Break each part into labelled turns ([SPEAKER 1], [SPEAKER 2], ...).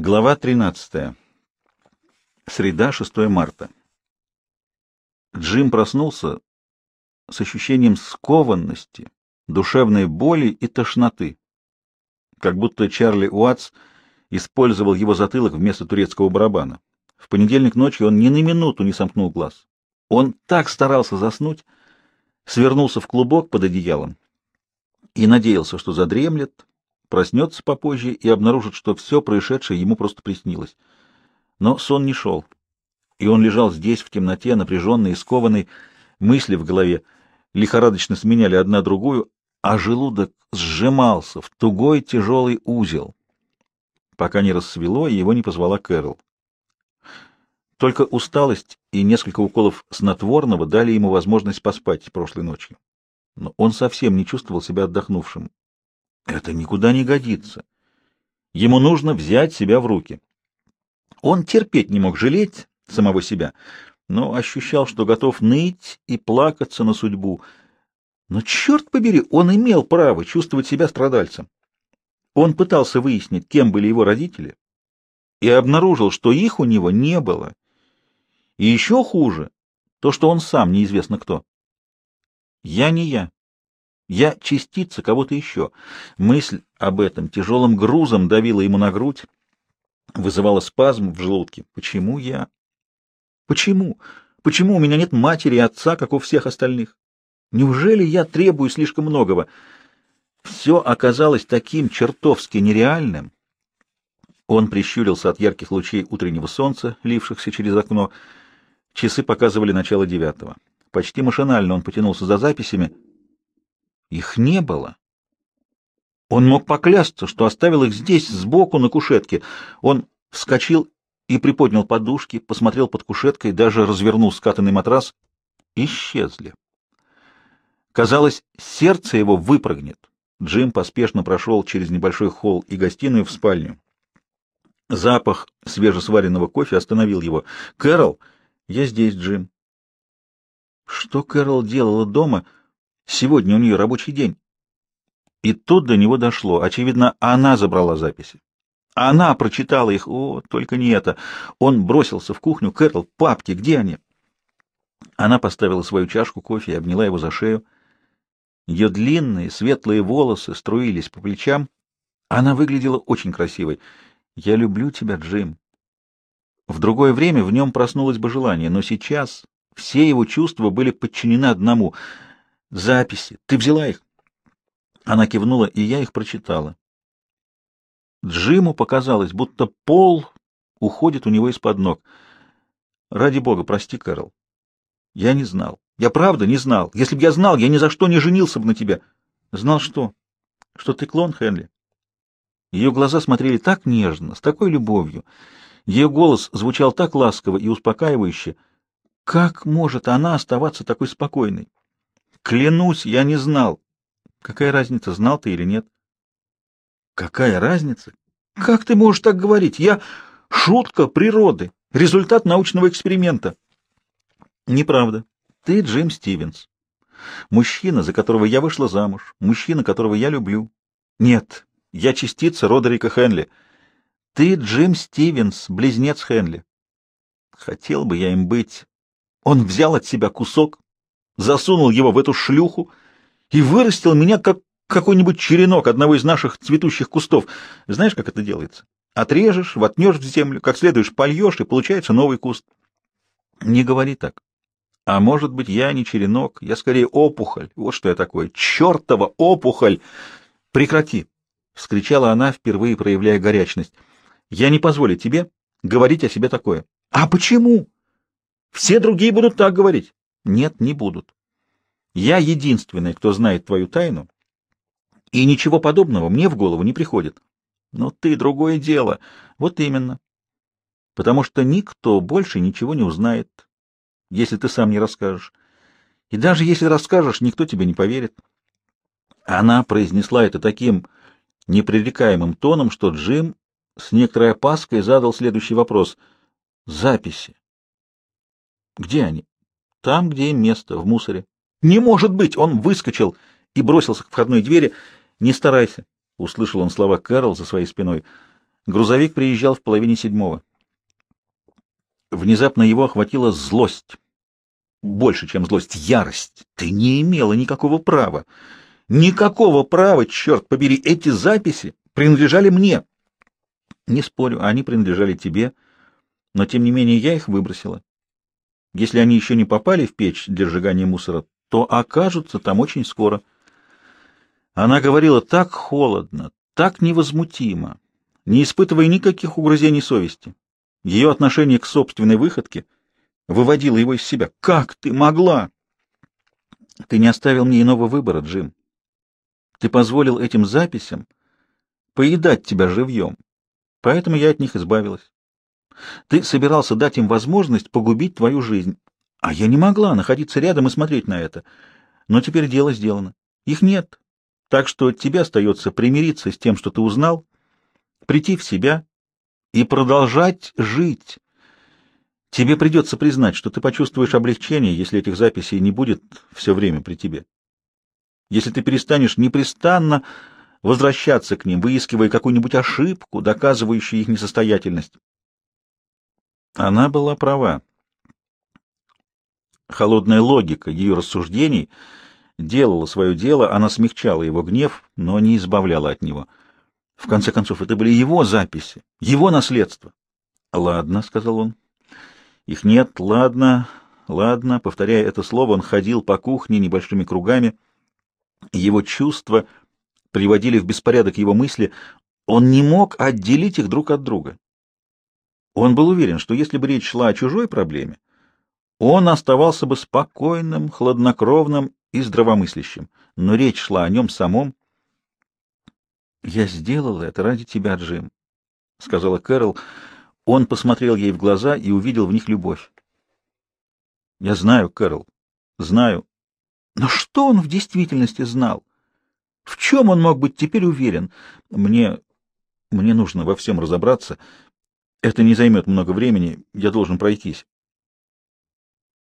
[SPEAKER 1] Глава 13. Среда, 6 марта. Джим проснулся с ощущением скованности, душевной боли и тошноты, как будто Чарли Уатс использовал его затылок вместо турецкого барабана. В понедельник ночью он ни на минуту не сомкнул глаз. Он так старался заснуть, свернулся в клубок под одеялом и надеялся, что задремлет, проснется попозже и обнаружит, что все происшедшее ему просто приснилось. Но сон не шел, и он лежал здесь в темноте, напряженный и скованный, мысли в голове лихорадочно сменяли одна другую, а желудок сжимался в тугой тяжелый узел, пока не рассвело и его не позвала Кэрол. Только усталость и несколько уколов снотворного дали ему возможность поспать прошлой ночью. Но он совсем не чувствовал себя отдохнувшим. Это никуда не годится. Ему нужно взять себя в руки. Он терпеть не мог жалеть самого себя, но ощущал, что готов ныть и плакаться на судьбу. Но, черт побери, он имел право чувствовать себя страдальцем. Он пытался выяснить, кем были его родители, и обнаружил, что их у него не было. И еще хуже то, что он сам неизвестно кто. «Я не я», я частица кого-то еще. Мысль об этом тяжелым грузом давила ему на грудь, вызывала спазм в желудке. Почему я? Почему? Почему у меня нет матери и отца, как у всех остальных? Неужели я требую слишком многого? Все оказалось таким чертовски нереальным. Он прищурился от ярких лучей утреннего солнца, лившихся через окно. Часы показывали начало девятого. Почти машинально он потянулся за записями — их не было. Он мог поклясться, что оставил их здесь, сбоку, на кушетке. Он вскочил и приподнял подушки, посмотрел под кушеткой, даже развернул скатанный матрас. Исчезли. Казалось, сердце его выпрыгнет. Джим поспешно прошел через небольшой холл и гостиную в спальню. Запах свежесваренного кофе остановил его. «Кэрол, я здесь, Джим». Что Кэрол делала дома — Сегодня у нее рабочий день. И тут до него дошло. Очевидно, она забрала записи. Она прочитала их. О, только не это. Он бросился в кухню. Кэрол, папки, где они? Она поставила свою чашку кофе и обняла его за шею. Ее длинные светлые волосы струились по плечам. Она выглядела очень красивой. «Я люблю тебя, Джим». В другое время в нем проснулось бы желание, но сейчас все его чувства были подчинены одному — Записи. Ты взяла их? Она кивнула, и я их прочитала. Джиму показалось, будто пол уходит у него из-под ног. Ради бога, прости, Кэрол. Я не знал. Я правда не знал. Если бы я знал, я ни за что не женился бы на тебя. Знал что? Что ты клон, Хенли. Ее глаза смотрели так нежно, с такой любовью. Ее голос звучал так ласково и успокаивающе. Как может она оставаться такой спокойной? Клянусь, я не знал. Какая разница, знал ты или нет? Какая разница? Как ты можешь так говорить? Я шутка природы, результат научного эксперимента. Неправда. Ты Джим Стивенс. Мужчина, за которого я вышла замуж, мужчина, которого я люблю. Нет, я частица Родерика Хенли. Ты Джим Стивенс, близнец Хенли. Хотел бы я им быть. Он взял от себя кусок, засунул его в эту шлюху и вырастил меня как какой-нибудь черенок одного из наших цветущих кустов. Знаешь, как это делается? Отрежешь, вотнешь в землю, как следуешь польешь, и получается новый куст. Не говори так. А может быть, я не черенок, я скорее опухоль. Вот что я такое. Чертова опухоль! Прекрати! — вскричала она, впервые проявляя горячность. — Я не позволю тебе говорить о себе такое. — А почему? Все другие будут так говорить. Нет, не будут. Я единственный, кто знает твою тайну, и ничего подобного мне в голову не приходит. Но ты другое дело. Вот именно. Потому что никто больше ничего не узнает, если ты сам не расскажешь. И даже если расскажешь, никто тебе не поверит. Она произнесла это таким непререкаемым тоном, что Джим с некоторой опаской задал следующий вопрос. Записи. Где они? там, где им место, в мусоре. «Не может быть!» Он выскочил и бросился к входной двери. «Не старайся!» — услышал он слова Кэрол за своей спиной. Грузовик приезжал в половине седьмого. Внезапно его охватила злость. Больше, чем злость, ярость. Ты не имела никакого права. Никакого права, черт побери, эти записи принадлежали мне. Не спорю, они принадлежали тебе, но тем не менее я их выбросила. Если они еще не попали в печь для сжигания мусора, то окажутся там очень скоро. Она говорила так холодно, так невозмутимо, не испытывая никаких угрызений совести. Ее отношение к собственной выходке выводило его из себя. «Как ты могла?» «Ты не оставил мне иного выбора, Джим. Ты позволил этим записям поедать тебя живьем, поэтому я от них избавилась. Ты собирался дать им возможность погубить твою жизнь. А я не могла находиться рядом и смотреть на это. Но теперь дело сделано. Их нет. Так что тебе остается примириться с тем, что ты узнал, прийти в себя и продолжать жить. Тебе придется признать, что ты почувствуешь облегчение, если этих записей не будет все время при тебе. Если ты перестанешь непрестанно возвращаться к ним, выискивая какую-нибудь ошибку, доказывающую их несостоятельность. Она была права. Холодная логика ее рассуждений делала свое дело, она смягчала его гнев, но не избавляла от него. В конце концов, это были его записи, его наследство. «Ладно», — сказал он. «Их нет, ладно, ладно». Повторяя это слово, он ходил по кухне небольшими кругами. Его чувства приводили в беспорядок его мысли. Он не мог отделить их друг от друга. Он был уверен, что если бы речь шла о чужой проблеме, он оставался бы спокойным, хладнокровным и здравомыслящим, но речь шла о нем самом. «Я сделал это ради тебя, Джим», — сказала Кэрол. Он посмотрел ей в глаза и увидел в них любовь. «Я знаю, Кэрол, знаю». Но что он в действительности знал? В чем он мог быть теперь уверен? Мне... мне нужно во всем разобраться. Это не займет много времени, я должен пройтись.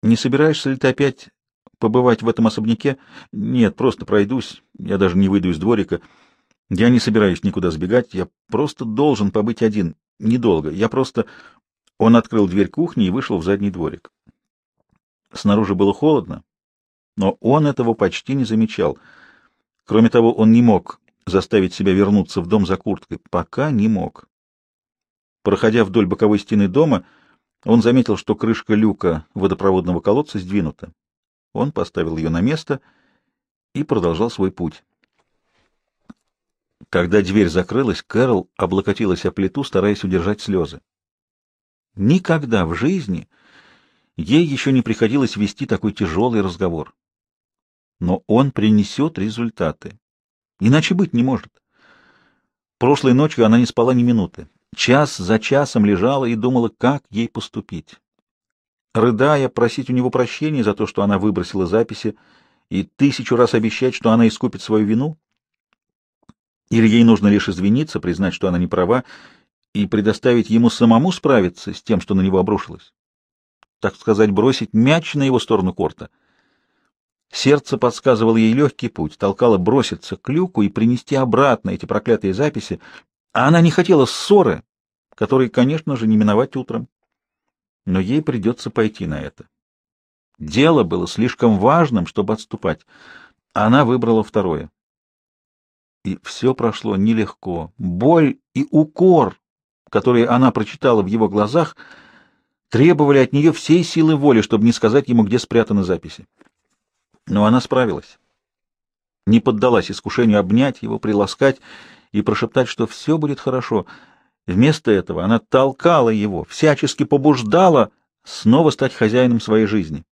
[SPEAKER 1] Не собираешься ли ты опять побывать в этом особняке? Нет, просто пройдусь, я даже не выйду из дворика. Я не собираюсь никуда сбегать, я просто должен побыть один, недолго. Я просто... Он открыл дверь кухни и вышел в задний дворик. Снаружи было холодно, но он этого почти не замечал. Кроме того, он не мог заставить себя вернуться в дом за курткой, пока не мог. Проходя вдоль боковой стены дома, он заметил, что крышка люка водопроводного колодца сдвинута. Он поставил ее на место и продолжал свой путь. Когда дверь закрылась, Кэрол облокотилась о плиту, стараясь удержать слезы. Никогда в жизни ей еще не приходилось вести такой тяжелый разговор. Но он принесет результаты. Иначе быть не может. Прошлой ночью она не спала ни минуты час за часом лежала и думала, как ей поступить. Рыдая, просить у него прощения за то, что она выбросила записи, и тысячу раз обещать, что она искупит свою вину? Или ей нужно лишь извиниться, признать, что она не права, и предоставить ему самому справиться с тем, что на него обрушилось? Так сказать, бросить мяч на его сторону корта. Сердце подсказывало ей легкий путь, толкало броситься к люку и принести обратно эти проклятые записи, а она не хотела ссоры, который, конечно же, не миновать утром. Но ей придется пойти на это. Дело было слишком важным, чтобы отступать. А она выбрала второе. И все прошло нелегко. Боль и укор, которые она прочитала в его глазах, требовали от нее всей силы воли, чтобы не сказать ему, где спрятаны записи. Но она справилась. Не поддалась искушению обнять его, приласкать и прошептать, что все будет хорошо — Вместо этого она толкала его, всячески побуждала снова стать хозяином своей жизни.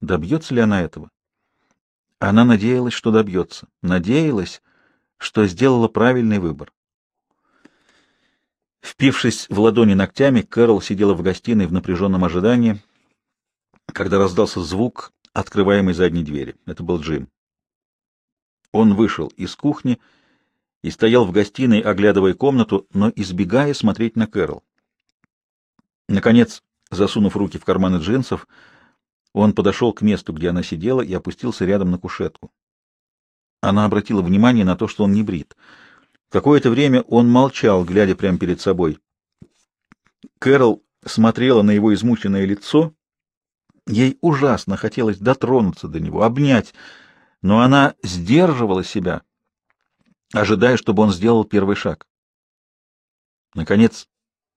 [SPEAKER 1] Добьется ли она этого? Она надеялась, что добьется. Надеялась, что сделала правильный выбор. Впившись в ладони ногтями, Кэрол сидела в гостиной в напряженном ожидании, когда раздался звук открываемой задней двери. Это был Джим. Он вышел из кухни и и стоял в гостиной, оглядывая комнату, но избегая смотреть на Кэрол. Наконец, засунув руки в карманы джинсов, он подошел к месту, где она сидела, и опустился рядом на кушетку. Она обратила внимание на то, что он не брит. Какое-то время он молчал, глядя прямо перед собой. Кэрол смотрела на его измученное лицо. Ей ужасно хотелось дотронуться до него, обнять, но она сдерживала себя — ожидая, чтобы он сделал первый шаг. Наконец,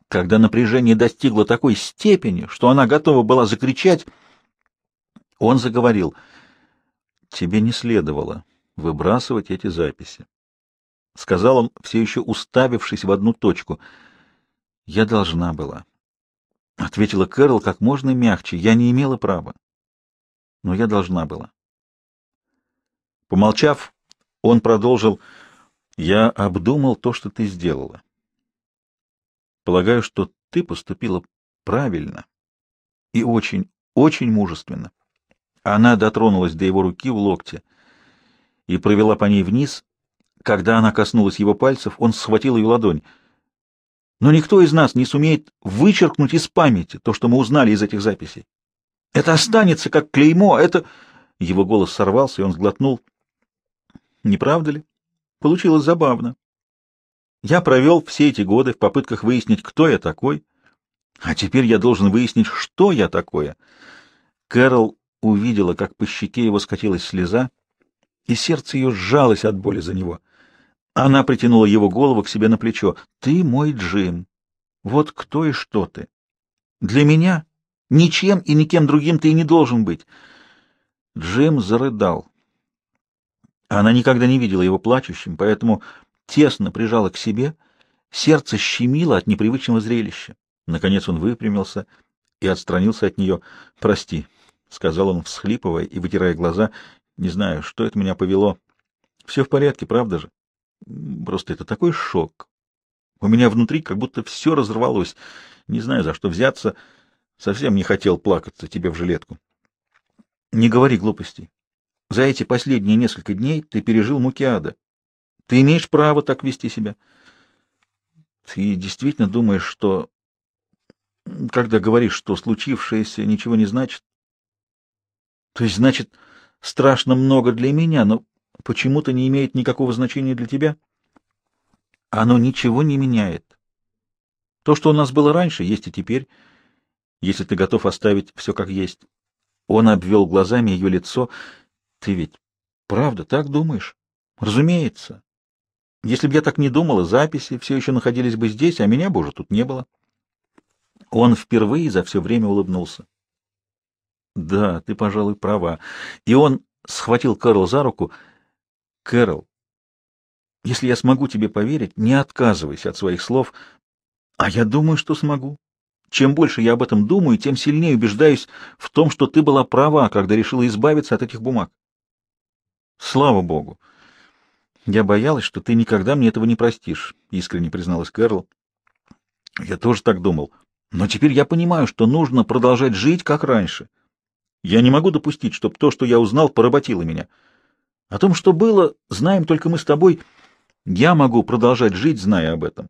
[SPEAKER 1] когда напряжение достигло такой степени, что она готова была закричать, он заговорил, «Тебе не следовало выбрасывать эти записи», — сказал он, все еще уставившись в одну точку. «Я должна была», — ответила Кэрол как можно мягче, — «я не имела права, но я должна была». Помолчав, он продолжил, — я обдумал то, что ты сделала. Полагаю, что ты поступила правильно и очень, очень мужественно. Она дотронулась до его руки в локте и провела по ней вниз. Когда она коснулась его пальцев, он схватил ее ладонь. Но никто из нас не сумеет вычеркнуть из памяти то, что мы узнали из этих записей. Это останется как клеймо, это... Его голос сорвался, и он сглотнул. Не правда ли? Получилось забавно. Я провел все эти годы в попытках выяснить, кто я такой, а теперь я должен выяснить, что я такое. Кэрол увидела, как по щеке его скатилась слеза, и сердце ее сжалось от боли за него. Она притянула его голову к себе на плечо. «Ты мой Джим. Вот кто и что ты. Для меня ничем и никем другим ты и не должен быть». Джим зарыдал. Она никогда не видела его плачущим, поэтому тесно прижала к себе, сердце щемило от непривычного зрелища. Наконец он выпрямился и отстранился от нее. «Прости», — сказал он, всхлипывая и вытирая глаза, — «не знаю, что это меня повело. Все в порядке, правда же? Просто это такой шок. У меня внутри как будто все разорвалось. Не знаю, за что взяться. Совсем не хотел плакаться тебе в жилетку. Не говори глупостей. За эти последние несколько дней ты пережил муки ада. Ты имеешь право так вести себя. Ты действительно думаешь, что... Когда говоришь, что случившееся ничего не значит? То есть, значит, страшно много для меня, но почему-то не имеет никакого значения для тебя? Оно ничего не меняет. То, что у нас было раньше, есть и теперь, если ты готов оставить все как есть. Он обвел глазами ее лицо — ты ведь правда так думаешь? Разумеется. Если бы я так не думала, записи все еще находились бы здесь, а меня бы уже тут не было. Он впервые за все время улыбнулся. Да, ты, пожалуй, права. И он схватил Кэрол за руку. Кэрол, если я смогу тебе поверить, не отказывайся от своих слов. А я думаю, что смогу. Чем больше я об этом думаю, тем сильнее убеждаюсь в том, что ты была права, когда решила избавиться от этих бумаг. Слава богу! Я боялась, что ты никогда мне этого не простишь, — искренне призналась Кэрол. Я тоже так думал. Но теперь я понимаю, что нужно продолжать жить, как раньше. Я не могу допустить, чтобы то, что я узнал, поработило меня. О том, что было, знаем только мы с тобой. Я могу продолжать жить, зная об этом.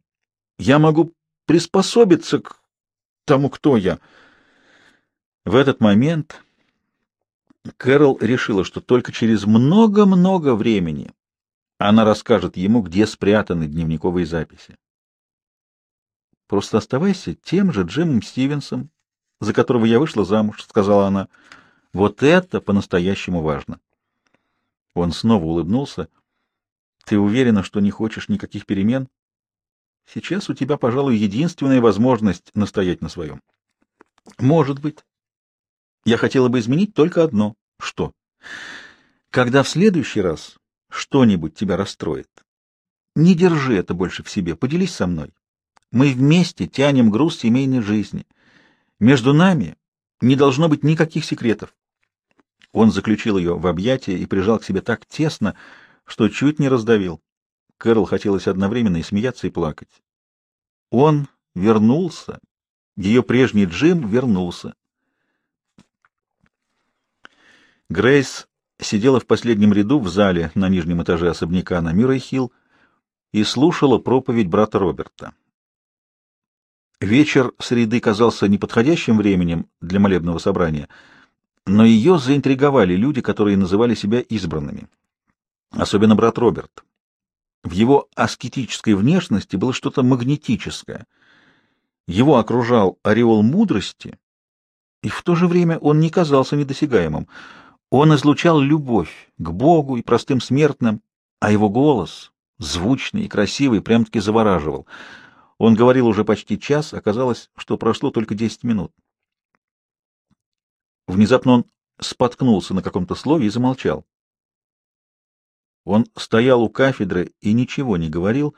[SPEAKER 1] Я могу приспособиться к тому, кто я. В этот момент... Кэрол решила, что только через много-много времени она расскажет ему, где спрятаны дневниковые записи. «Просто оставайся тем же Джимом Стивенсом, за которого я вышла замуж», — сказала она. «Вот это по-настоящему важно». Он снова улыбнулся. «Ты уверена, что не хочешь никаких перемен? Сейчас у тебя, пожалуй, единственная возможность настоять на своем». «Может быть. Я хотела бы изменить только одно. Что? Когда в следующий раз что-нибудь тебя расстроит, не держи это больше в себе, поделись со мной. Мы вместе тянем груз семейной жизни. Между нами не должно быть никаких секретов. Он заключил ее в объятия и прижал к себе так тесно, что чуть не раздавил. Кэрол хотелось одновременно и смеяться, и плакать. Он вернулся. Ее прежний Джим вернулся. Грейс сидела в последнем ряду в зале на нижнем этаже особняка на Мюррей-Хилл и слушала проповедь брата Роберта. Вечер среды казался неподходящим временем для молебного собрания, но ее заинтриговали люди, которые называли себя избранными. Особенно брат Роберт. В его аскетической внешности было что-то магнетическое. Его окружал ореол мудрости, и в то же время он не казался недосягаемым — он излучал любовь к Богу и простым смертным, а его голос, звучный и красивый, прям-таки завораживал. Он говорил уже почти час, оказалось, что прошло только десять минут. Внезапно он споткнулся на каком-то слове и замолчал. Он стоял у кафедры и ничего не говорил.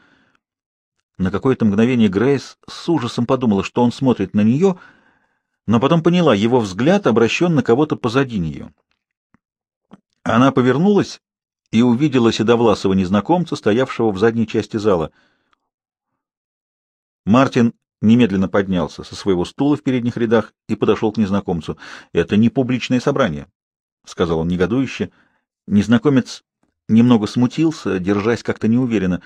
[SPEAKER 1] На какое-то мгновение Грейс с ужасом подумала, что он смотрит на нее, но потом поняла, его взгляд обращен на кого-то позади нее. Она повернулась и увидела седовласого незнакомца, стоявшего в задней части зала. Мартин немедленно поднялся со своего стула в передних рядах и подошел к незнакомцу. «Это не публичное собрание», — сказал он негодующе. Незнакомец немного смутился, держась как-то неуверенно.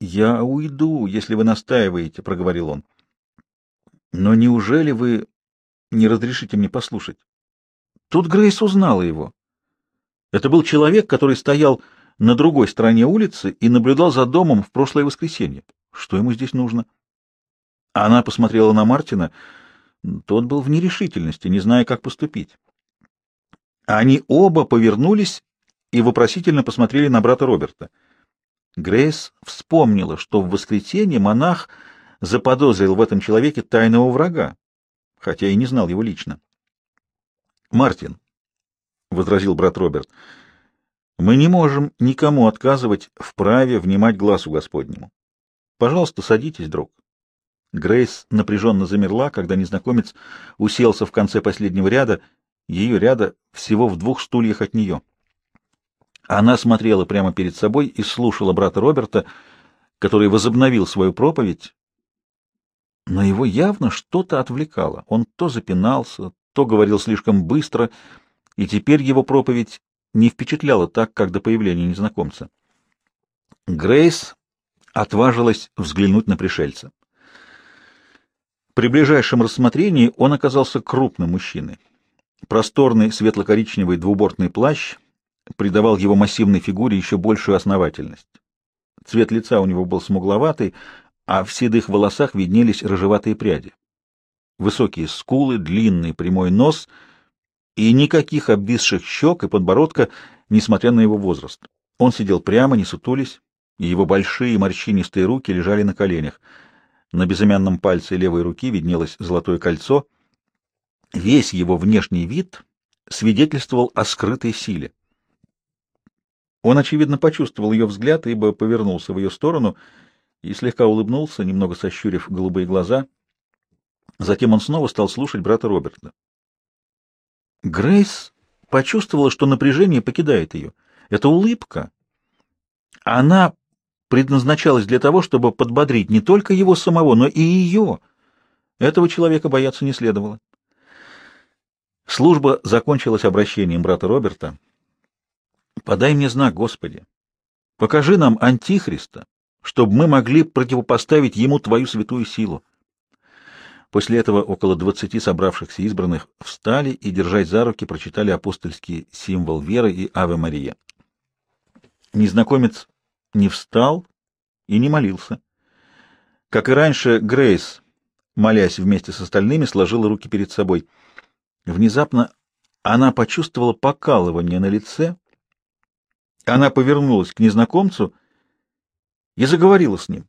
[SPEAKER 1] «Я уйду, если вы настаиваете», — проговорил он. «Но неужели вы не разрешите мне послушать?» Тут Грейс узнала его. Это был человек, который стоял на другой стороне улицы и наблюдал за домом в прошлое воскресенье. Что ему здесь нужно? Она посмотрела на Мартина. Тот был в нерешительности, не зная, как поступить. Они оба повернулись и вопросительно посмотрели на брата Роберта. Грейс вспомнила, что в воскресенье монах заподозрил в этом человеке тайного врага, хотя и не знал его лично. «Мартин, — возразил брат Роберт. «Мы не можем никому отказывать в праве внимать глазу Господнему. Пожалуйста, садитесь, друг». Грейс напряженно замерла, когда незнакомец уселся в конце последнего ряда, ее ряда всего в двух стульях от нее. Она смотрела прямо перед собой и слушала брата Роберта, который возобновил свою проповедь, но его явно что-то отвлекало. Он то запинался, то говорил слишком быстро — и теперь его проповедь не впечатляла так, как до появления незнакомца. Грейс отважилась взглянуть на пришельца. При ближайшем рассмотрении он оказался крупным мужчиной. Просторный светло-коричневый двубортный плащ придавал его массивной фигуре еще большую основательность. Цвет лица у него был смугловатый, а в седых волосах виднелись рыжеватые пряди. Высокие скулы, длинный прямой нос — и никаких обвисших щек и подбородка, несмотря на его возраст. Он сидел прямо, не сутулись, и его большие морщинистые руки лежали на коленях. На безымянном пальце левой руки виднелось золотое кольцо. Весь его внешний вид свидетельствовал о скрытой силе. Он, очевидно, почувствовал ее взгляд, ибо повернулся в ее сторону и слегка улыбнулся, немного сощурив голубые глаза. Затем он снова стал слушать брата Роберта. Грейс почувствовала, что напряжение покидает ее. Это улыбка. Она предназначалась для того, чтобы подбодрить не только его самого, но и ее. Этого человека бояться не следовало. Служба закончилась обращением брата Роберта. «Подай мне знак, Господи! Покажи нам Антихриста, чтобы мы могли противопоставить ему Твою святую силу». После этого около двадцати собравшихся избранных встали и, держась за руки, прочитали апостольский символ веры и Аве Мария. Незнакомец не встал и не молился. Как и раньше, Грейс, молясь вместе с остальными, сложила руки перед собой. Внезапно она почувствовала покалывание на лице. Она повернулась к незнакомцу и заговорила с ним.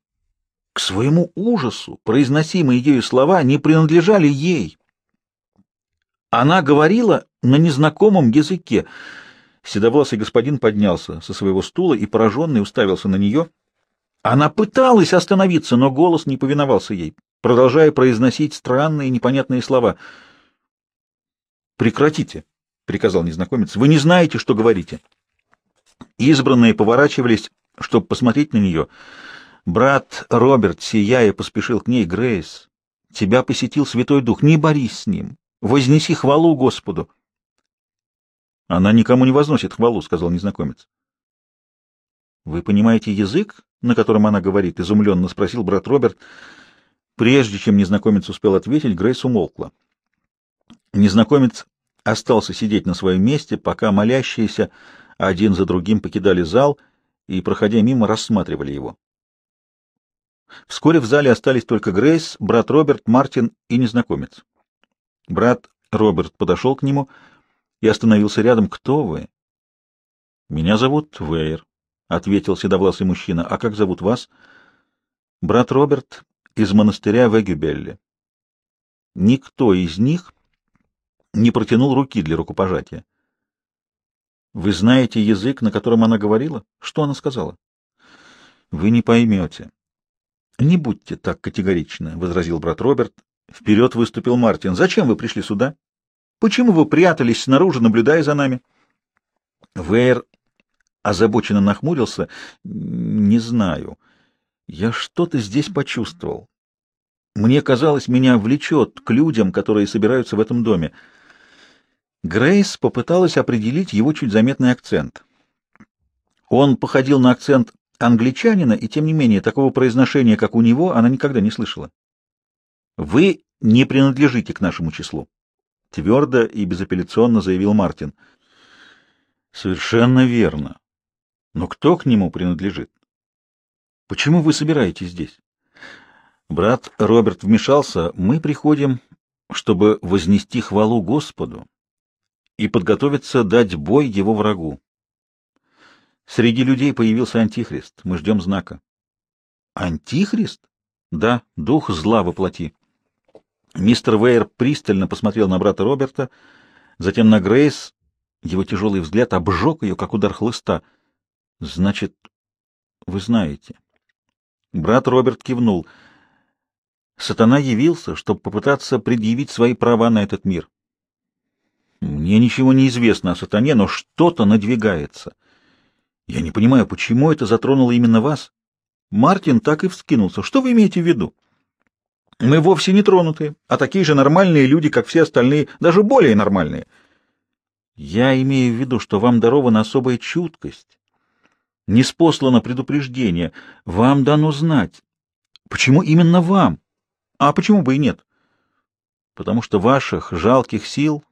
[SPEAKER 1] К своему ужасу произносимые ею слова не принадлежали ей. Она говорила на незнакомом языке. Седовласый господин поднялся со своего стула и, пораженный, уставился на нее. Она пыталась остановиться, но голос не повиновался ей, продолжая произносить странные непонятные слова. «Прекратите», — приказал незнакомец, — «вы не знаете, что говорите». Избранные поворачивались, чтобы посмотреть на нее, — Брат Роберт, сияя, поспешил к ней, Грейс. Тебя посетил Святой Дух, не борись с ним. Вознеси хвалу Господу. Она никому не возносит хвалу, сказал незнакомец. Вы понимаете язык, на котором она говорит? изумленно спросил брат Роберт. Прежде чем незнакомец успел ответить, Грейс умолкла. Незнакомец остался сидеть на своем месте, пока молящиеся один за другим покидали зал и, проходя мимо, рассматривали его. Вскоре в зале остались только Грейс, брат Роберт, Мартин и незнакомец. Брат Роберт подошел к нему и остановился рядом. «Кто вы?» «Меня зовут Вейер», — ответил седовласый мужчина. «А как зовут вас?» «Брат Роберт из монастыря Вегюбелли». Никто из них не протянул руки для рукопожатия. «Вы знаете язык, на котором она говорила? Что она сказала?» «Вы не поймете», — Не будьте так категоричны, — возразил брат Роберт. Вперед выступил Мартин. — Зачем вы пришли сюда? Почему вы прятались снаружи, наблюдая за нами? Вейер озабоченно нахмурился. — Не знаю. Я что-то здесь почувствовал. Мне казалось, меня влечет к людям, которые собираются в этом доме. Грейс попыталась определить его чуть заметный акцент. Он походил на акцент англичанина, и тем не менее такого произношения, как у него, она никогда не слышала. «Вы не принадлежите к нашему числу», — твердо и безапелляционно заявил Мартин. «Совершенно верно. Но кто к нему принадлежит? Почему вы собираетесь здесь?» Брат Роберт вмешался. «Мы приходим, чтобы вознести хвалу Господу и подготовиться дать бой его врагу. Среди людей появился антихрист. Мы ждем знака. Антихрист? Да, дух зла воплоти. Мистер Вейер пристально посмотрел на брата Роберта, затем на Грейс. Его тяжелый взгляд обжег ее, как удар хлыста. Значит, вы знаете. Брат Роберт кивнул. Сатана явился, чтобы попытаться предъявить свои права на этот мир. Мне ничего не известно о сатане, но что-то надвигается. Я не понимаю, почему это затронуло именно вас? Мартин так и вскинулся. Что вы имеете в виду? Мы вовсе не тронуты, а такие же нормальные люди, как все остальные, даже более нормальные. Я имею в виду, что вам дарована особая чуткость. Не спослано предупреждение. Вам дано знать. Почему именно вам? А почему бы и нет? Потому что ваших жалких сил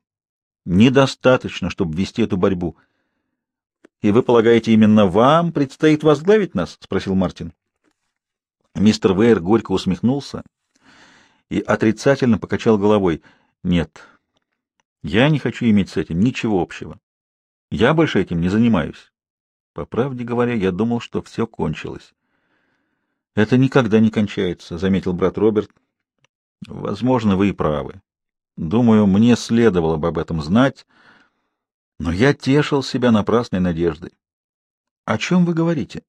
[SPEAKER 1] недостаточно, чтобы вести эту борьбу. И вы полагаете, именно вам предстоит возглавить нас? спросил Мартин. Мистер Вейер горько усмехнулся и отрицательно покачал головой. Нет. Я не хочу иметь с этим ничего общего. Я больше этим не занимаюсь. По правде говоря, я думал, что все кончилось. Это никогда не кончается, заметил брат Роберт. Возможно, вы и правы. Думаю, мне следовало бы об этом знать. Но я тешил себя напрасной надеждой. — О чем вы говорите?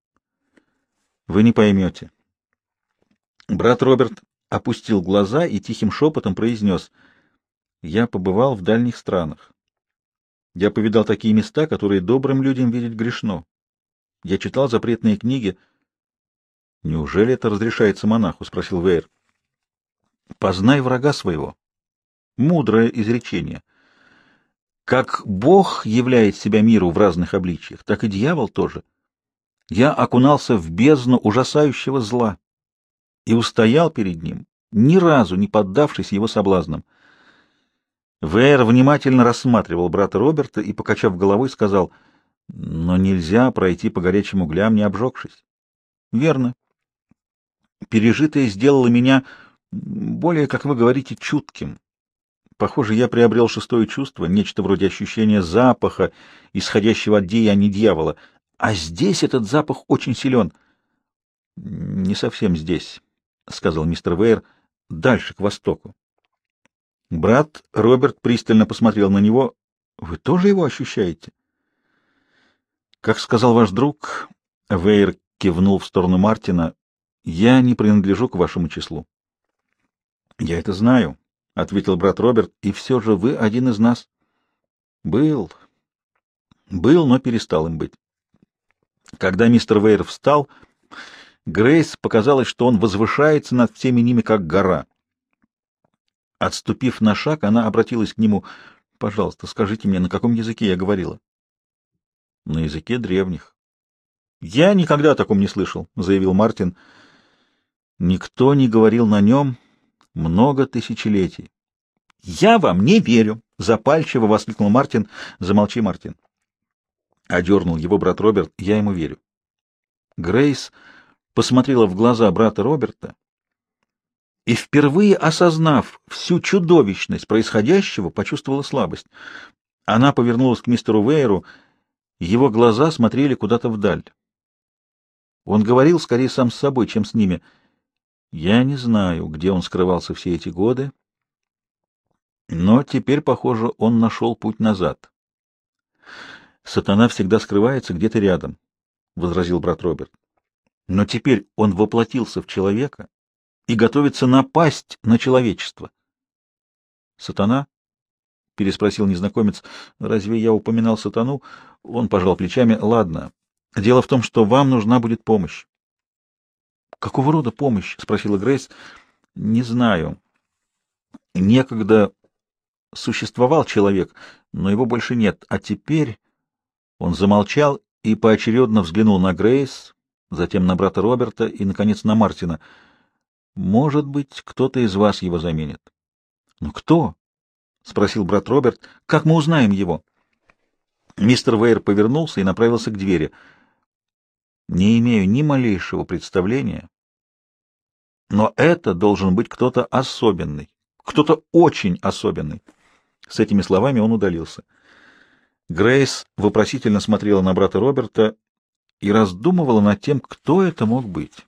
[SPEAKER 1] — Вы не поймете. Брат Роберт опустил глаза и тихим шепотом произнес. — Я побывал в дальних странах. Я повидал такие места, которые добрым людям видеть грешно. Я читал запретные книги. — Неужели это разрешается монаху? — спросил Вейер. — Познай врага своего. Мудрое изречение. Как Бог являет себя миру в разных обличиях, так и дьявол тоже. Я окунался в бездну ужасающего зла и устоял перед ним, ни разу не поддавшись его соблазнам. Вэр внимательно рассматривал брата Роберта и, покачав головой, сказал, «Но нельзя пройти по горячим углям, не обжегшись». «Верно. Пережитое сделало меня более, как вы говорите, чутким, Похоже, я приобрел шестое чувство, нечто вроде ощущения запаха, исходящего от деяний а дьявола. А здесь этот запах очень силен. — Не совсем здесь, — сказал мистер Вейер, — дальше, к востоку. Брат Роберт пристально посмотрел на него. — Вы тоже его ощущаете? — Как сказал ваш друг, — Вейер кивнул в сторону Мартина, — я не принадлежу к вашему числу. — Я это знаю, — ответил брат Роберт, — и все же вы один из нас. — Был. Был, но перестал им быть. Когда мистер Вейер встал, Грейс показалось, что он возвышается над всеми ними, как гора. Отступив на шаг, она обратилась к нему. — Пожалуйста, скажите мне, на каком языке я говорила? — На языке древних. — Я никогда о таком не слышал, — заявил Мартин. — Никто не говорил на нем, — много тысячелетий. «Я вам не верю!» — запальчиво воскликнул Мартин. «Замолчи, Мартин!» — одернул его брат Роберт. «Я ему верю». Грейс посмотрела в глаза брата Роберта и, впервые осознав всю чудовищность происходящего, почувствовала слабость. Она повернулась к мистеру Вейру. Его глаза смотрели куда-то вдаль. Он говорил скорее сам с собой, чем с ними — я не знаю, где он скрывался все эти годы, но теперь, похоже, он нашел путь назад. «Сатана всегда скрывается где-то рядом», — возразил брат Роберт. «Но теперь он воплотился в человека и готовится напасть на человечество». «Сатана?» — переспросил незнакомец. «Разве я упоминал сатану?» Он пожал плечами. «Ладно. Дело в том, что вам нужна будет помощь. Какого рода помощь? спросила Грейс. Не знаю. Некогда существовал человек, но его больше нет. А теперь он замолчал и поочередно взглянул на Грейс, затем на брата Роберта и, наконец, на Мартина. Может быть, кто-то из вас его заменит. Но кто? спросил брат Роберт. Как мы узнаем его? Мистер Вейер повернулся и направился к двери. Не имею ни малейшего представления, но это должен быть кто-то особенный, кто-то очень особенный. С этими словами он удалился. Грейс вопросительно смотрела на брата Роберта и раздумывала над тем, кто это мог быть.